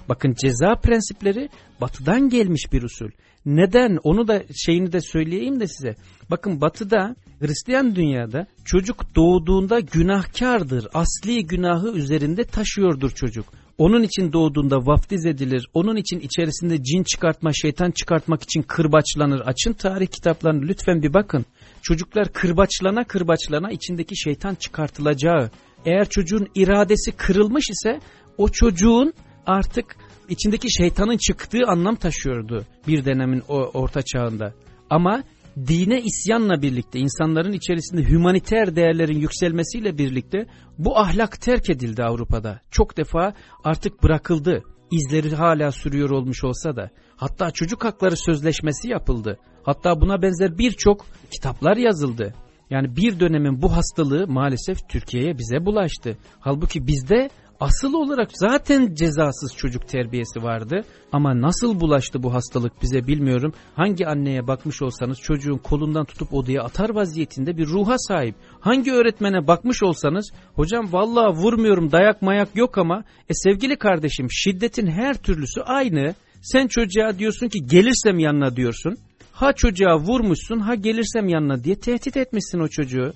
Bakın ceza prensipleri batıdan gelmiş bir usul. Neden onu da şeyini de söyleyeyim de size. Bakın batıda Hristiyan dünyada çocuk doğduğunda günahkardır. Asli günahı üzerinde taşıyordur çocuk. Onun için doğduğunda vaftiz edilir. Onun için içerisinde cin çıkartma, şeytan çıkartmak için kırbaçlanır. Açın tarih kitaplarını lütfen bir bakın. Çocuklar kırbaçlana kırbaçlana içindeki şeytan çıkartılacağı. Eğer çocuğun iradesi kırılmış ise o çocuğun artık içindeki şeytanın çıktığı anlam taşıyordu bir dönemin orta çağında. Ama dine isyanla birlikte insanların içerisinde humaniter değerlerin yükselmesiyle birlikte bu ahlak terk edildi Avrupa'da. Çok defa artık bırakıldı. İzleri hala sürüyor olmuş olsa da. Hatta çocuk hakları sözleşmesi yapıldı. Hatta buna benzer birçok kitaplar yazıldı. Yani bir dönemin bu hastalığı maalesef Türkiye'ye bize bulaştı. Halbuki bizde Asıl olarak zaten cezasız çocuk terbiyesi vardı ama nasıl bulaştı bu hastalık bize bilmiyorum. Hangi anneye bakmış olsanız çocuğun kolundan tutup odaya atar vaziyetinde bir ruha sahip. Hangi öğretmene bakmış olsanız hocam vallahi vurmuyorum dayak mayak yok ama e sevgili kardeşim şiddetin her türlüsü aynı. Sen çocuğa diyorsun ki gelirsem yanına diyorsun. Ha çocuğa vurmuşsun ha gelirsem yanına diye tehdit etmişsin o çocuğu.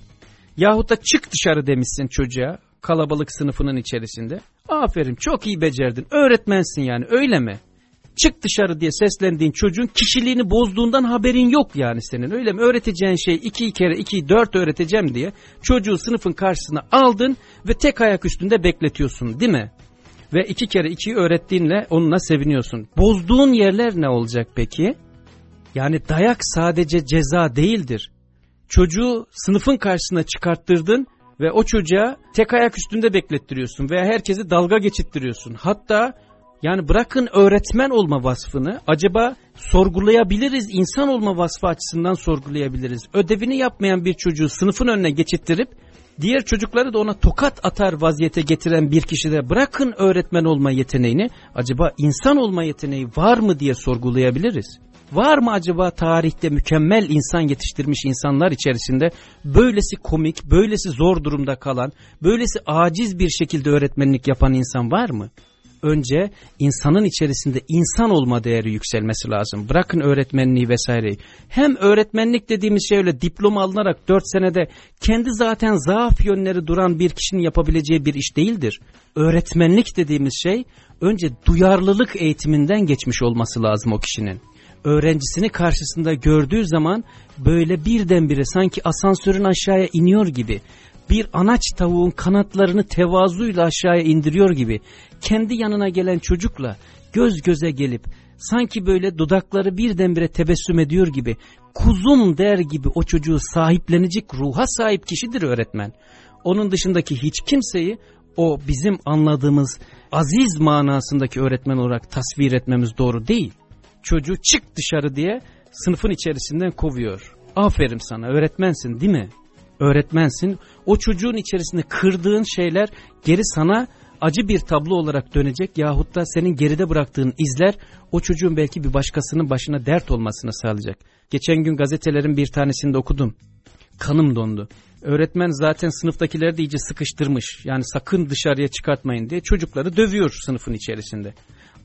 Yahut da çık dışarı demişsin çocuğa kalabalık sınıfının içerisinde. Aferin çok iyi becerdin öğretmensin yani öyle mi? Çık dışarı diye seslendiğin çocuğun kişiliğini bozduğundan haberin yok yani senin öyle mi? Öğreteceğin şey iki kere iki dört öğreteceğim diye çocuğu sınıfın karşısına aldın ve tek ayak üstünde bekletiyorsun değil mi? Ve iki kere ikiyi öğrettiğinle onunla seviniyorsun. Bozduğun yerler ne olacak peki? Yani dayak sadece ceza değildir. Çocuğu sınıfın karşısına çıkarttırdın ve o çocuğa tek ayak üstünde beklettiriyorsun veya herkesi dalga geçittiriyorsun. Hatta yani bırakın öğretmen olma vasfını acaba sorgulayabiliriz, insan olma vasfı açısından sorgulayabiliriz. Ödevini yapmayan bir çocuğu sınıfın önüne geçittirip diğer çocukları da ona tokat atar vaziyete getiren bir kişide bırakın öğretmen olma yeteneğini acaba insan olma yeteneği var mı diye sorgulayabiliriz. Var mı acaba tarihte mükemmel insan yetiştirmiş insanlar içerisinde böylesi komik, böylesi zor durumda kalan, böylesi aciz bir şekilde öğretmenlik yapan insan var mı? Önce insanın içerisinde insan olma değeri yükselmesi lazım. Bırakın öğretmenliği vesaireyi. Hem öğretmenlik dediğimiz şey öyle diploma alınarak 4 senede kendi zaten zaaf yönleri duran bir kişinin yapabileceği bir iş değildir. Öğretmenlik dediğimiz şey önce duyarlılık eğitiminden geçmiş olması lazım o kişinin öğrencisini karşısında gördüğü zaman böyle birdenbire sanki asansörün aşağıya iniyor gibi bir anaç tavuğun kanatlarını tevazuyla aşağıya indiriyor gibi kendi yanına gelen çocukla göz göze gelip sanki böyle dudakları birdenbire tebessüm ediyor gibi kuzum der gibi o çocuğu sahiplenecek ruha sahip kişidir öğretmen. Onun dışındaki hiç kimseyi o bizim anladığımız aziz manasındaki öğretmen olarak tasvir etmemiz doğru değil çocuğu çık dışarı diye sınıfın içerisinden kovuyor. Aferin sana öğretmensin değil mi? Öğretmensin. O çocuğun içerisinde kırdığın şeyler geri sana acı bir tablo olarak dönecek yahut da senin geride bıraktığın izler o çocuğun belki bir başkasının başına dert olmasını sağlayacak. Geçen gün gazetelerin bir tanesinde okudum. Kanım dondu. Öğretmen zaten sınıftakileri de iyice sıkıştırmış. Yani sakın dışarıya çıkartmayın diye çocukları dövüyor sınıfın içerisinde.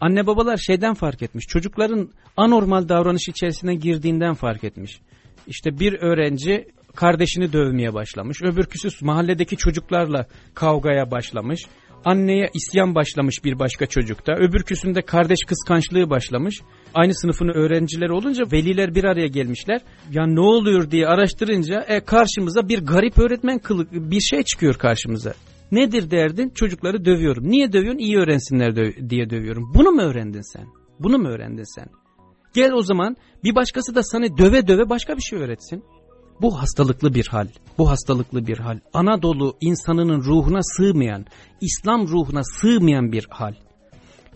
Anne babalar şeyden fark etmiş. Çocukların anormal davranış içerisine girdiğinden fark etmiş. İşte bir öğrenci kardeşini dövmeye başlamış. Öbürküsü mahalledeki çocuklarla kavgaya başlamış. Anneye isyan başlamış bir başka çocukta. Öbürküsünde kardeş kıskançlığı başlamış. Aynı sınıfın öğrencileri olunca veliler bir araya gelmişler. Ya ne oluyor diye araştırınca e, karşımıza bir garip öğretmen kılık bir şey çıkıyor karşımıza. Nedir derdin? Çocukları dövüyorum. Niye dövüyorsun? İyi öğrensinler diye dövüyorum. Bunu mu öğrendin sen? Bunu mu öğrendin sen? Gel o zaman bir başkası da sana döve döve başka bir şey öğretsin. Bu hastalıklı bir hal. Bu hastalıklı bir hal. Anadolu insanının ruhuna sığmayan, İslam ruhuna sığmayan bir hal.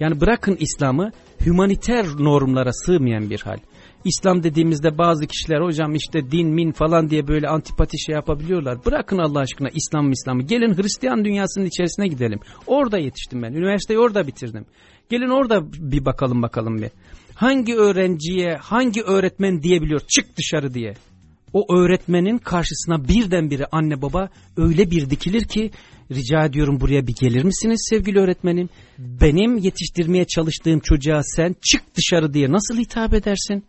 Yani bırakın İslam'ı humaniter normlara sığmayan bir hal. İslam dediğimizde bazı kişiler hocam işte din min falan diye böyle antipati şey yapabiliyorlar. Bırakın Allah aşkına İslam İslam'ı. Gelin Hristiyan dünyasının içerisine gidelim. Orada yetiştim ben. Üniversiteyi orada bitirdim. Gelin orada bir bakalım bakalım bir. Hangi öğrenciye hangi öğretmen diyebiliyor çık dışarı diye. O öğretmenin karşısına birdenbire anne baba öyle bir dikilir ki rica ediyorum buraya bir gelir misiniz sevgili öğretmenim? Benim yetiştirmeye çalıştığım çocuğa sen çık dışarı diye nasıl hitap edersin?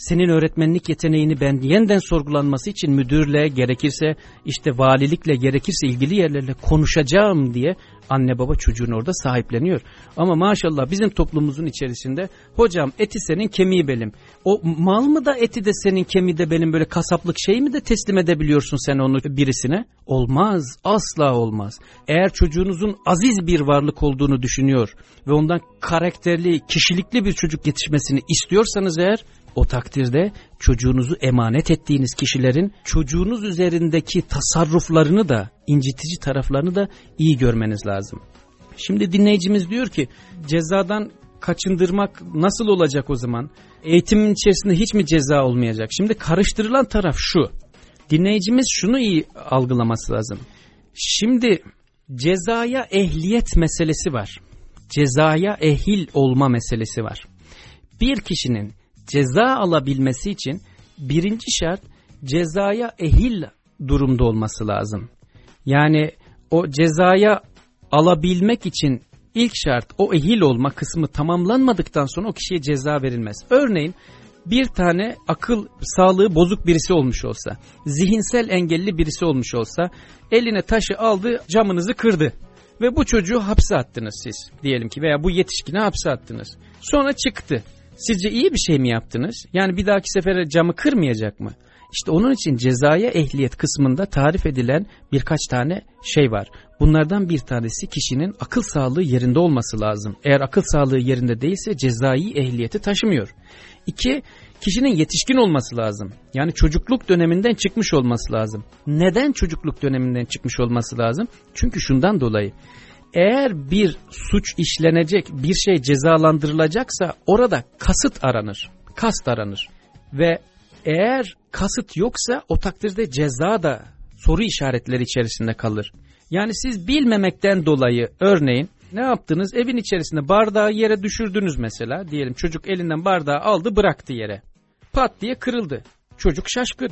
Senin öğretmenlik yeteneğini ben yeniden sorgulanması için müdürle gerekirse işte valilikle gerekirse ilgili yerlerle konuşacağım diye anne baba çocuğun orada sahipleniyor. Ama maşallah bizim toplumumuzun içerisinde hocam eti senin kemiği benim. O mal mı da eti de senin kemiği de benim böyle kasaplık şey mi de teslim edebiliyorsun sen onu birisine? Olmaz asla olmaz. Eğer çocuğunuzun aziz bir varlık olduğunu düşünüyor ve ondan karakterli kişilikli bir çocuk yetişmesini istiyorsanız eğer o takdirde çocuğunuzu emanet ettiğiniz kişilerin çocuğunuz üzerindeki tasarruflarını da incitici taraflarını da iyi görmeniz lazım. Şimdi dinleyicimiz diyor ki cezadan kaçındırmak nasıl olacak o zaman? Eğitimin içerisinde hiç mi ceza olmayacak? Şimdi karıştırılan taraf şu. Dinleyicimiz şunu iyi algılaması lazım. Şimdi cezaya ehliyet meselesi var. Cezaya ehil olma meselesi var. Bir kişinin ceza alabilmesi için birinci şart cezaya ehil durumda olması lazım. Yani o cezaya alabilmek için ilk şart o ehil olma kısmı tamamlanmadıktan sonra o kişiye ceza verilmez. Örneğin bir tane akıl sağlığı bozuk birisi olmuş olsa, zihinsel engelli birisi olmuş olsa, eline taşı aldı camınızı kırdı ve bu çocuğu hapse attınız siz diyelim ki veya bu yetişkine hapse attınız. Sonra çıktı. Sizce iyi bir şey mi yaptınız? Yani bir dahaki sefere camı kırmayacak mı? İşte onun için cezaya ehliyet kısmında tarif edilen birkaç tane şey var. Bunlardan bir tanesi kişinin akıl sağlığı yerinde olması lazım. Eğer akıl sağlığı yerinde değilse cezai ehliyeti taşımıyor. İki, kişinin yetişkin olması lazım. Yani çocukluk döneminden çıkmış olması lazım. Neden çocukluk döneminden çıkmış olması lazım? Çünkü şundan dolayı. Eğer bir suç işlenecek, bir şey cezalandırılacaksa orada kasıt aranır. Kast aranır. Ve eğer kasıt yoksa o takdirde ceza da soru işaretleri içerisinde kalır. Yani siz bilmemekten dolayı örneğin ne yaptınız? Evin içerisinde bardağı yere düşürdünüz mesela. Diyelim çocuk elinden bardağı aldı bıraktı yere. Pat diye kırıldı. Çocuk şaşkın.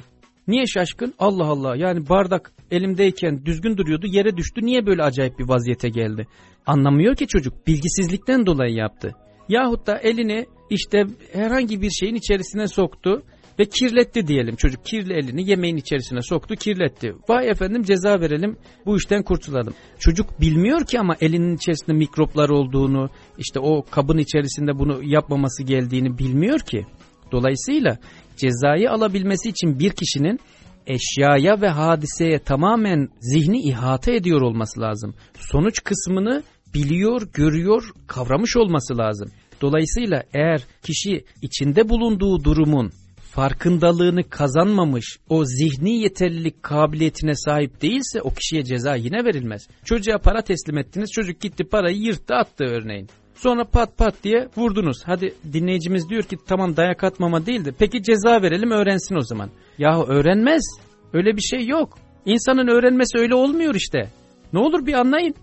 Niye şaşkın? Allah Allah yani bardak elimdeyken düzgün duruyordu yere düştü. Niye böyle acayip bir vaziyete geldi? Anlamıyor ki çocuk bilgisizlikten dolayı yaptı. Yahut da elini işte herhangi bir şeyin içerisine soktu ve kirletti diyelim. Çocuk kirli elini yemeğin içerisine soktu kirletti. Vay efendim ceza verelim bu işten kurtulalım. Çocuk bilmiyor ki ama elinin içerisinde mikroplar olduğunu işte o kabın içerisinde bunu yapmaması geldiğini bilmiyor ki. Dolayısıyla cezayı alabilmesi için bir kişinin eşyaya ve hadiseye tamamen zihni ihate ediyor olması lazım. Sonuç kısmını biliyor, görüyor, kavramış olması lazım. Dolayısıyla eğer kişi içinde bulunduğu durumun farkındalığını kazanmamış, o zihni yeterlilik kabiliyetine sahip değilse o kişiye ceza yine verilmez. Çocuğa para teslim ettiniz, çocuk gitti parayı yırttı attı örneğin. Sonra pat pat diye vurdunuz. Hadi dinleyicimiz diyor ki tamam dayak atmama değildi. Peki ceza verelim öğrensin o zaman. Yahu öğrenmez. Öyle bir şey yok. İnsanın öğrenmesi öyle olmuyor işte. Ne olur bir anlayın.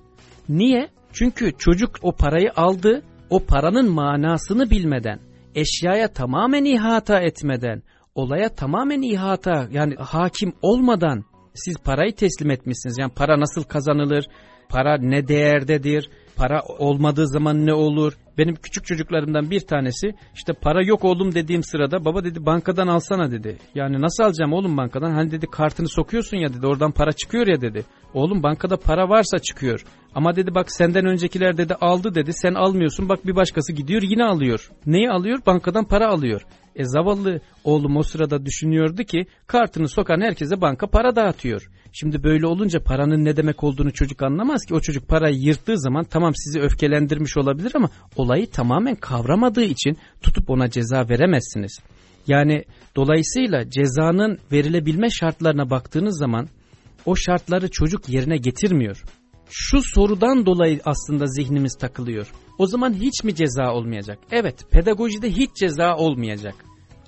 Niye? Çünkü çocuk o parayı aldı, o paranın manasını bilmeden, eşyaya tamamen ihata etmeden, olaya tamamen ihata yani hakim olmadan siz parayı teslim etmişsiniz. Yani para nasıl kazanılır, para ne değerdedir, para olmadığı zaman ne olur? Benim küçük çocuklarımdan bir tanesi işte para yok oğlum dediğim sırada baba dedi bankadan alsana dedi. Yani nasıl alacağım oğlum bankadan? Hani dedi kartını sokuyorsun ya dedi oradan para çıkıyor ya dedi. Oğlum bankada para varsa çıkıyor. Ama dedi bak senden öncekiler dedi aldı dedi sen almıyorsun bak bir başkası gidiyor yine alıyor. Neyi alıyor? Bankadan para alıyor. E zavallı oğlum o sırada düşünüyordu ki kartını sokan herkese banka para dağıtıyor. Şimdi böyle olunca paranın ne demek olduğunu çocuk anlamaz ki. O çocuk parayı yırttığı zaman tamam sizi öfkelendirmiş olabilir ama olayı tamamen kavramadığı için tutup ona ceza veremezsiniz. Yani dolayısıyla cezanın verilebilme şartlarına baktığınız zaman o şartları çocuk yerine getirmiyor. Şu sorudan dolayı aslında zihnimiz takılıyor. O zaman hiç mi ceza olmayacak? Evet, pedagojide hiç ceza olmayacak.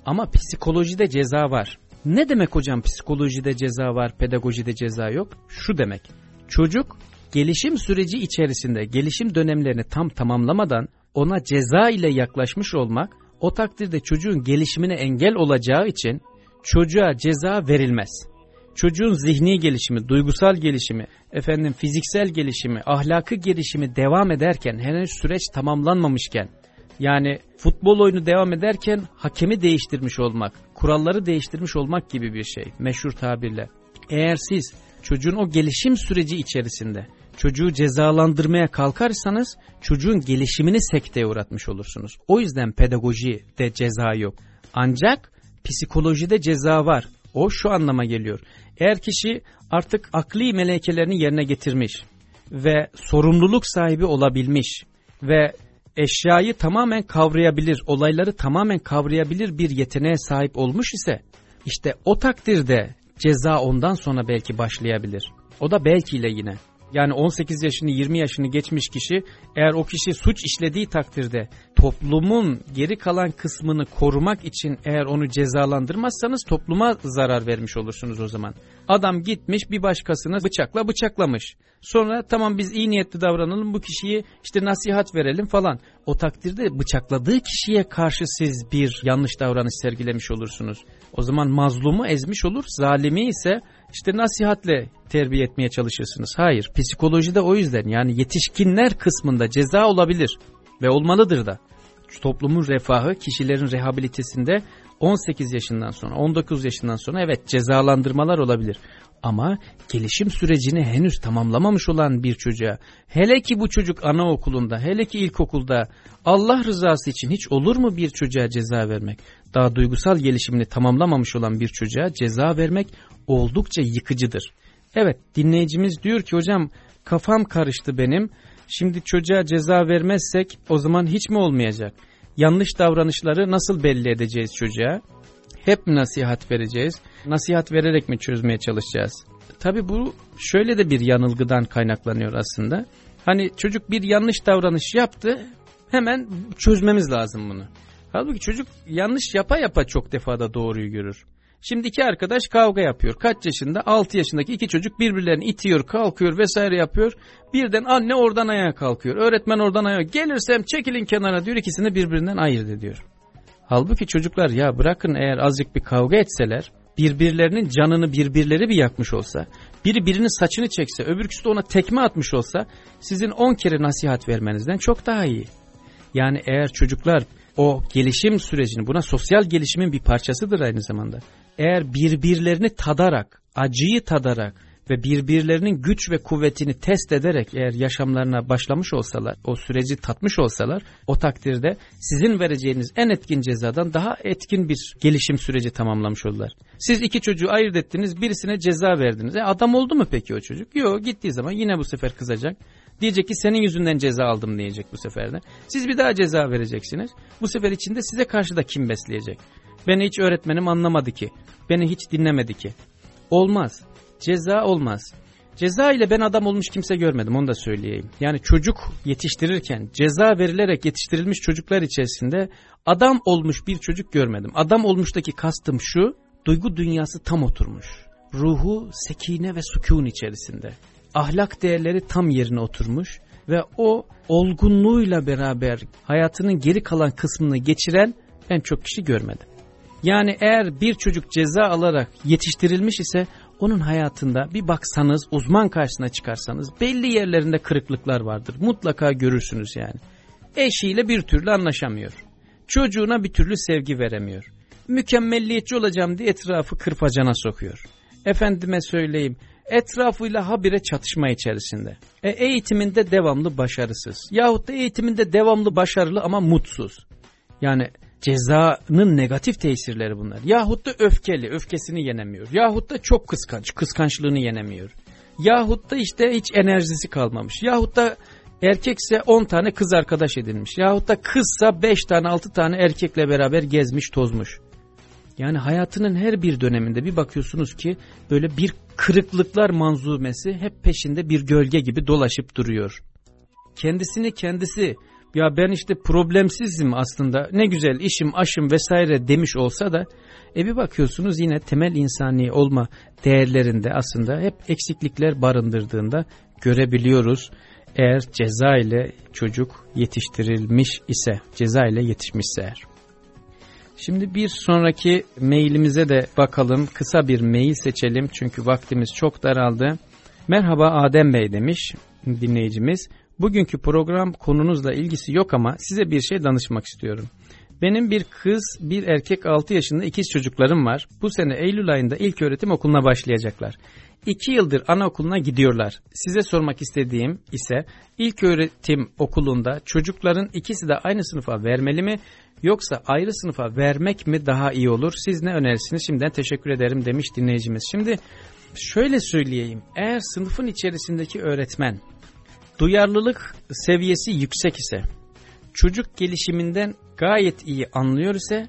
Ama psikolojide ceza var. Ne demek hocam psikolojide ceza var, pedagojide ceza yok? Şu demek. Çocuk gelişim süreci içerisinde gelişim dönemlerini tam tamamlamadan ona ceza ile yaklaşmış olmak o takdirde çocuğun gelişimine engel olacağı için çocuğa ceza verilmez. Çocuğun zihni gelişimi, duygusal gelişimi, efendim fiziksel gelişimi, ahlakı gelişimi devam ederken henüz süreç tamamlanmamışken yani futbol oyunu devam ederken hakemi değiştirmiş olmak, kuralları değiştirmiş olmak gibi bir şey meşhur tabirle. Eğer siz çocuğun o gelişim süreci içerisinde çocuğu cezalandırmaya kalkarsanız çocuğun gelişimini sekteye uğratmış olursunuz. O yüzden pedagojide ceza yok. Ancak psikolojide ceza var. O şu anlama geliyor. Eğer kişi artık akli melekelerini yerine getirmiş ve sorumluluk sahibi olabilmiş ve eşyayı tamamen kavrayabilir, olayları tamamen kavrayabilir bir yeteneğe sahip olmuş ise işte o takdirde ceza ondan sonra belki başlayabilir. O da belki ile yine. Yani 18 yaşını 20 yaşını geçmiş kişi eğer o kişi suç işlediği takdirde toplumun geri kalan kısmını korumak için eğer onu cezalandırmazsanız topluma zarar vermiş olursunuz o zaman. Adam gitmiş bir başkasını bıçakla bıçaklamış. Sonra tamam biz iyi niyetli davranalım bu kişiyi işte nasihat verelim falan. O takdirde bıçakladığı kişiye karşı siz bir yanlış davranış sergilemiş olursunuz. O zaman mazlumu ezmiş olur, zalimi ise işte nasihatle terbiye etmeye çalışırsınız. Hayır, psikolojide o yüzden yani yetişkinler kısmında ceza olabilir ve olmalıdır da. Toplumun refahı kişilerin rehabilitesinde 18 yaşından sonra 19 yaşından sonra evet cezalandırmalar olabilir. Ama gelişim sürecini henüz tamamlamamış olan bir çocuğa hele ki bu çocuk anaokulunda hele ki ilkokulda Allah rızası için hiç olur mu bir çocuğa ceza vermek? Daha duygusal gelişimini tamamlamamış olan bir çocuğa ceza vermek oldukça yıkıcıdır. Evet dinleyicimiz diyor ki hocam kafam karıştı benim. Şimdi çocuğa ceza vermezsek o zaman hiç mi olmayacak? Yanlış davranışları nasıl belli edeceğiz çocuğa? Hep mi nasihat vereceğiz? Nasihat vererek mi çözmeye çalışacağız? Tabi bu şöyle de bir yanılgıdan kaynaklanıyor aslında. Hani çocuk bir yanlış davranış yaptı hemen çözmemiz lazım bunu. Halbuki çocuk yanlış yapa yapa çok defada doğruyu görür. Şimdi iki arkadaş kavga yapıyor. Kaç yaşında? 6 yaşındaki iki çocuk birbirlerini itiyor, kalkıyor vesaire yapıyor. Birden anne oradan ayağa kalkıyor. Öğretmen oradan ayağa. Gelirsem çekilin kenara diyor ikisini birbirinden ayırt ediyor. Halbuki çocuklar ya bırakın eğer azıcık bir kavga etseler, birbirlerinin canını birbirleri bir yakmış olsa, biri birinin saçını çekse, öbürküsü de ona tekme atmış olsa, sizin 10 kere nasihat vermenizden çok daha iyi. Yani eğer çocuklar o gelişim sürecini, buna sosyal gelişimin bir parçasıdır aynı zamanda. Eğer birbirlerini tadarak, acıyı tadarak ve birbirlerinin güç ve kuvvetini test ederek eğer yaşamlarına başlamış olsalar, o süreci tatmış olsalar, o takdirde sizin vereceğiniz en etkin cezadan daha etkin bir gelişim süreci tamamlamış olurlar. Siz iki çocuğu ayırt ettiniz, birisine ceza verdiniz. E adam oldu mu peki o çocuk? Yok, gittiği zaman yine bu sefer kızacak. Diyecek ki senin yüzünden ceza aldım diyecek bu sefer de. Siz bir daha ceza vereceksiniz. Bu sefer içinde size karşı da kim besleyecek? Beni hiç öğretmenim anlamadı ki. Beni hiç dinlemedi ki. Olmaz. Ceza olmaz. Ceza ile ben adam olmuş kimse görmedim onu da söyleyeyim. Yani çocuk yetiştirirken ceza verilerek yetiştirilmiş çocuklar içerisinde adam olmuş bir çocuk görmedim. Adam olmuştaki kastım şu, duygu dünyası tam oturmuş. Ruhu sekine ve sükun içerisinde. Ahlak değerleri tam yerine oturmuş ve o olgunluğuyla beraber hayatının geri kalan kısmını geçiren ben çok kişi görmedim. Yani eğer bir çocuk ceza alarak yetiştirilmiş ise onun hayatında bir baksanız uzman karşısına çıkarsanız belli yerlerinde kırıklıklar vardır. Mutlaka görürsünüz yani. Eşiyle bir türlü anlaşamıyor. Çocuğuna bir türlü sevgi veremiyor. Mükemmelliyetçi olacağım diye etrafı kırpacana sokuyor. Efendime söyleyeyim etrafıyla habire çatışma içerisinde. E, eğitiminde devamlı başarısız. Yahut da eğitiminde devamlı başarılı ama mutsuz. Yani cezanın negatif tesirleri bunlar. Yahut da öfkeli, öfkesini yenemiyor. Yahut da çok kıskanç, kıskançlığını yenemiyor. Yahut da işte hiç enerjisi kalmamış. Yahut da erkekse 10 tane kız arkadaş edinmiş. Yahut da kızsa 5 tane 6 tane erkekle beraber gezmiş tozmuş. Yani hayatının her bir döneminde bir bakıyorsunuz ki böyle bir kırıklıklar manzumesi hep peşinde bir gölge gibi dolaşıp duruyor. Kendisini kendisi ya ben işte problemsizim aslında ne güzel işim aşım vesaire demiş olsa da e bir bakıyorsunuz yine temel insani olma değerlerinde aslında hep eksiklikler barındırdığında görebiliyoruz. Eğer ceza ile çocuk yetiştirilmiş ise, ceza ile yetişmişse eğer. Şimdi bir sonraki mailimize de bakalım. Kısa bir mail seçelim çünkü vaktimiz çok daraldı. Merhaba Adem Bey demiş dinleyicimiz. Bugünkü program konunuzla ilgisi yok ama size bir şey danışmak istiyorum. Benim bir kız, bir erkek 6 yaşında ikiz çocuklarım var. Bu sene Eylül ayında ilk öğretim okuluna başlayacaklar. 2 yıldır anaokuluna gidiyorlar. Size sormak istediğim ise ilk öğretim okulunda çocukların ikisi de aynı sınıfa vermeli mi yoksa ayrı sınıfa vermek mi daha iyi olur? Siz ne önerirsiniz? Şimdiden teşekkür ederim demiş dinleyicimiz. Şimdi şöyle söyleyeyim. Eğer sınıfın içerisindeki öğretmen duyarlılık seviyesi yüksek ise, çocuk gelişiminden gayet iyi anlıyor ise,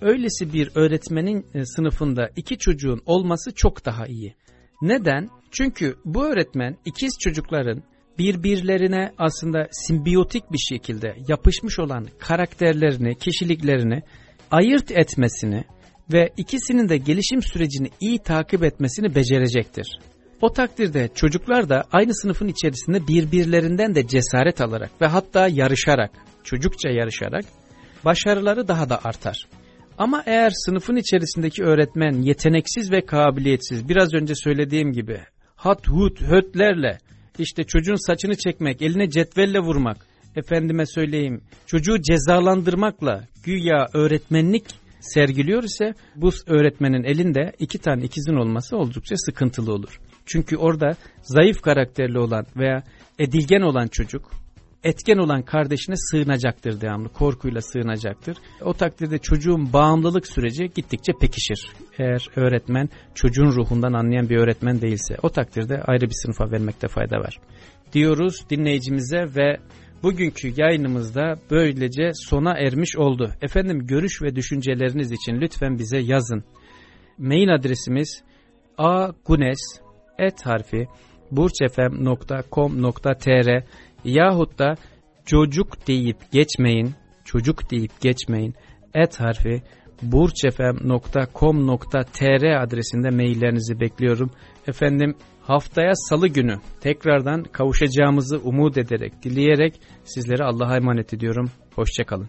öylesi bir öğretmenin e, sınıfında iki çocuğun olması çok daha iyi. Neden? Çünkü bu öğretmen ikiz çocukların birbirlerine aslında simbiyotik bir şekilde yapışmış olan karakterlerini, kişiliklerini ayırt etmesini ve ikisinin de gelişim sürecini iyi takip etmesini becerecektir. O takdirde çocuklar da aynı sınıfın içerisinde birbirlerinden de cesaret alarak ve hatta yarışarak, çocukça yarışarak başarıları daha da artar. Ama eğer sınıfın içerisindeki öğretmen yeteneksiz ve kabiliyetsiz biraz önce söylediğim gibi hat hut hötlerle işte çocuğun saçını çekmek, eline cetvelle vurmak, efendime söyleyeyim çocuğu cezalandırmakla güya öğretmenlik sergiliyor ise bu öğretmenin elinde iki tane ikizin olması oldukça sıkıntılı olur. Çünkü orada zayıf karakterli olan veya edilgen olan çocuk etken olan kardeşine sığınacaktır devamlı. Korkuyla sığınacaktır. O takdirde çocuğun bağımlılık süreci gittikçe pekişir. Eğer öğretmen çocuğun ruhundan anlayan bir öğretmen değilse o takdirde ayrı bir sınıfa vermekte fayda var. Diyoruz dinleyicimize ve bugünkü yayınımızda böylece sona ermiş oldu. Efendim görüş ve düşünceleriniz için lütfen bize yazın. Mail adresimiz agunes et harfi burçefem.com.tr yahut da çocuk deyip geçmeyin, çocuk deyip geçmeyin, et harfi burçefem.com.tr adresinde maillerinizi bekliyorum. Efendim haftaya salı günü tekrardan kavuşacağımızı umut ederek, dileyerek sizlere Allah'a emanet ediyorum. Hoşçakalın.